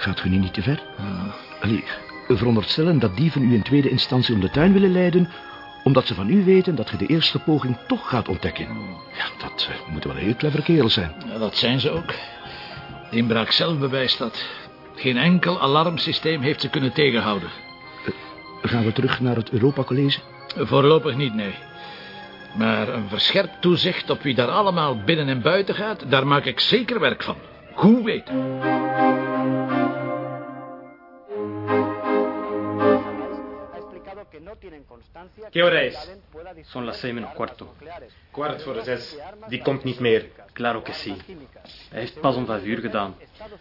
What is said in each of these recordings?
Gaat u nu niet te ver? Allee, veronderstellen dat dieven u in tweede instantie om de tuin willen leiden... omdat ze van u weten dat je de eerste poging toch gaat ontdekken. Ja, dat eh, moeten wel heel clever kerels zijn. Ja, dat zijn ze ook. De inbraak zelf bewijst dat. Geen enkel alarmsysteem heeft ze kunnen tegenhouden. Gaan we terug naar het Europa College? Voorlopig niet, nee. Maar een verscherpt toezicht op wie daar allemaal binnen en buiten gaat... daar maak ik zeker werk van. Goed weten. ¿Qué hora es? Son las seis menos cuarto. Kwart voor zes. Die komt niet meer. Claro que sí. Hij heeft pas om vijf uur gedaan.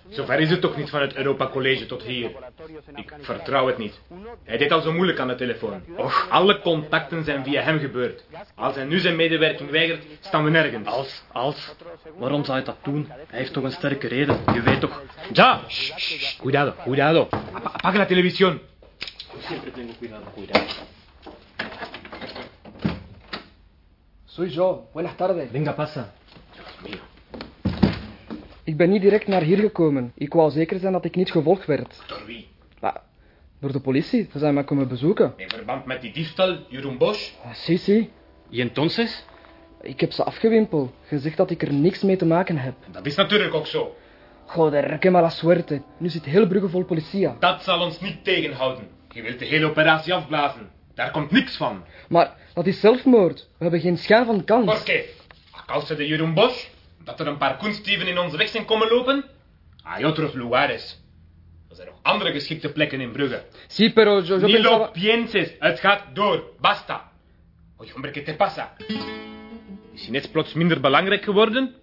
Zover is het toch niet van het Europa College tot hier. Ik vertrouw het niet. Hij deed al zo moeilijk aan de telefoon. Och, alle contacten zijn via hem gebeurd. Als hij nu zijn medewerking weigert, staan we nergens. Als, als. Waarom zou hij dat doen? Hij heeft toch een sterke reden. Je weet toch... Ja! Shh, shh, shh. Cuidado, cuidado. Apa- Apaga la televisión. Siempre tengo cuidado, cuidado. Soy yo. Buenas tardes. Venga, pasa. Ik ben niet direct naar hier gekomen. Ik wou zeker zijn dat ik niet gevolgd werd. Door wie? Maar, door de politie. Ze zijn mij komen bezoeken. In verband met die diefstal, Jeroen Bosch? Ah, Si, si. Y entonces? Ik heb ze afgewimpeld. Gezegd dat ik er niks mee te maken heb. Dat is natuurlijk ook zo. Joder, que mala suerte. Nu zit heel Brugge vol politia. Dat zal ons niet tegenhouden. Je wilt de hele operatie afblazen. Daar komt niks van. Maar dat is zelfmoord. We hebben geen schijn van kans. Por qué? A causa de Jeroen Bosch? Dat er een paar kunstdieven in onze weg zijn komen lopen? Hay otros lugares. Er zijn nog andere geschikte plekken in Brugge. Si, pero yo, yo Ni pensaba... lo pienses. Het gaat door. Basta. Oye, hombre, ¿qué te pasa? Is Ines plots minder belangrijk geworden?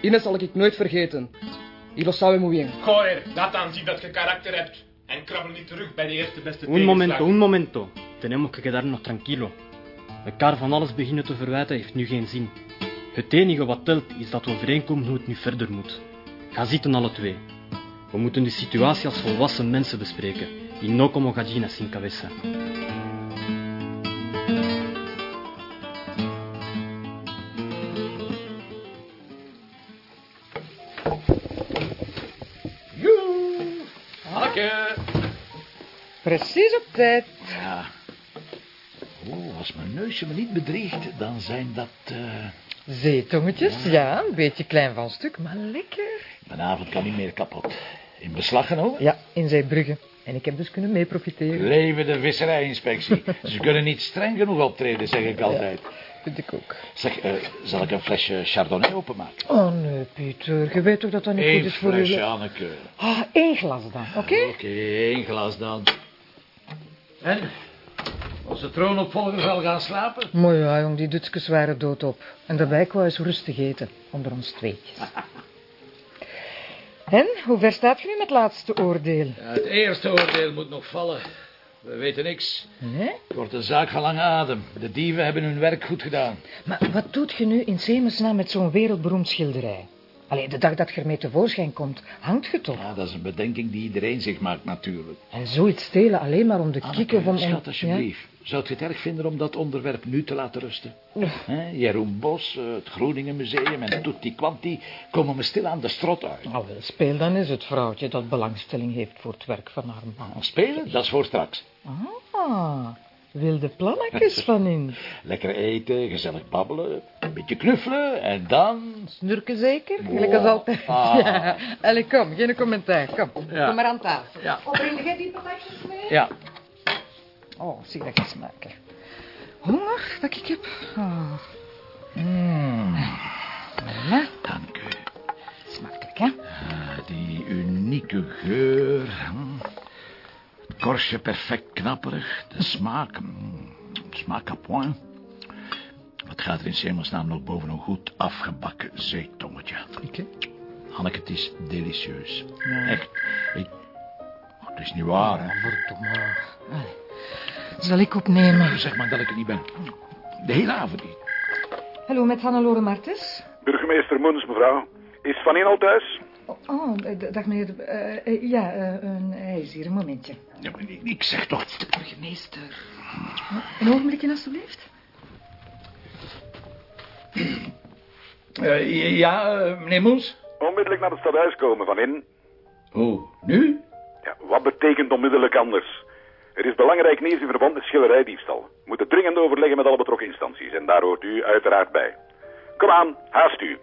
Ines zal ik nooit vergeten. Y lo sabe muy bien. Joder, laat aan zien dat je karakter hebt. En krabbel niet terug bij de eerste beste Un momento, un momento. Tenemos que quedarnos tranquilo. Mekaar van alles beginnen te verwijten heeft nu geen zin. Het enige wat telt is dat we overeenkomen hoe het nu verder moet. Ga zitten alle twee. We moeten de situatie als volwassen mensen bespreken. Y no como gallinas sin cabeza. Precies op tijd. Ja. Oh, als mijn neusje me niet bedriegt, dan zijn dat... eh, Zeetongetjes, ja, een beetje klein van stuk, maar lekker. Mijn avond kan niet meer kapot. In beslag genomen? Ja, in Zeebrugge. En ik heb dus kunnen mee profiteren. Leven de visserijinspectie. Ze kunnen niet streng genoeg optreden, zeg ik altijd. Vind ik ook. Zeg, eh, zal ik een flesje Chardonnay openmaken? Oh nee, Pieter, je weet toch dat dat niet Eén goed is voor flesje, je... Anneke. Ah, één glas dan, oké? Oké, één glas dan. En? Onze troonopvolger zal gaan slapen? Maar ja, jong, die Dutskes waren doodop. En daarbij kwam eens rustig eten, onder ons tweetjes. En, hoe ver staat je nu met het laatste oordeel? Ja, het eerste oordeel moet nog vallen. We weten niks. Nee? Het wordt een zaak van lange adem. De dieven hebben hun werk goed gedaan. Maar wat doet je nu in Semelsnaam met zo'n wereldberoemd schilderij? Allee, de dag dat je ermee tevoorschijn komt, hangt je toch? Ja, dat is een bedenking die iedereen zich maakt natuurlijk. En zoiets stelen alleen maar om de Anneke, kikken van... schat, alsjeblieft. Zou je het erg vinden om dat onderwerp nu te laten rusten? Jeroen Bos, eh, het Groningen Museum en Tutti Quanti komen me stil aan de strot uit. Ah, wel, speel dan is het vrouwtje dat belangstelling heeft voor het werk van haar man. Spelen, dat is voor straks. Ah, wilde plannetjes van in. Lekker eten, gezellig babbelen, een beetje knuffelen en dan... Snurken zeker? Wow. Gelijk als altijd. Ah. Ja. Allee, kom, geen commentaar. Kom, Ja. kom maar aan tafel. Ja. Of breng jij die patatjes mee? Ja, Oh, zie dat je smaken. Honger dat ik heb. Oh. Mm, dank u. smakelijk, hè? Ah, die unieke geur. Het korstje perfect knapperig. De smaak. mm, Smaak à point. Wat gaat er in Semelsnaam nog boven een goed afgebakken zeetongetje? Ik, hè? Hanneke, het is delicieus. Echt. Ik... Oh, het is niet waar, hè? Zal ik opnemen? Zeg maar dat ik er niet ben. De hele avond niet. Hallo, met Hannelore Martens. Burgemeester Moens, mevrouw. Is Van In al thuis? Oh, oh, d- dag meneer. eh, eh, ja, eh, een- hij is hier, een momentje. Ja, maar ik, zeg toch... Burgemeester. Een ogenblikje, alstublieft. Eh, ja, eh, meneer Moens? Onmiddellijk naar het stadhuis komen, Van In. Oh, nu? Ja, wat betekent onmiddellijk anders? Er is belangrijk nieuws in verband met schilderijdiefstal. We moeten dringend overleggen met alle betrokken instanties en daar hoort u uiteraard bij. Kom aan, haast u.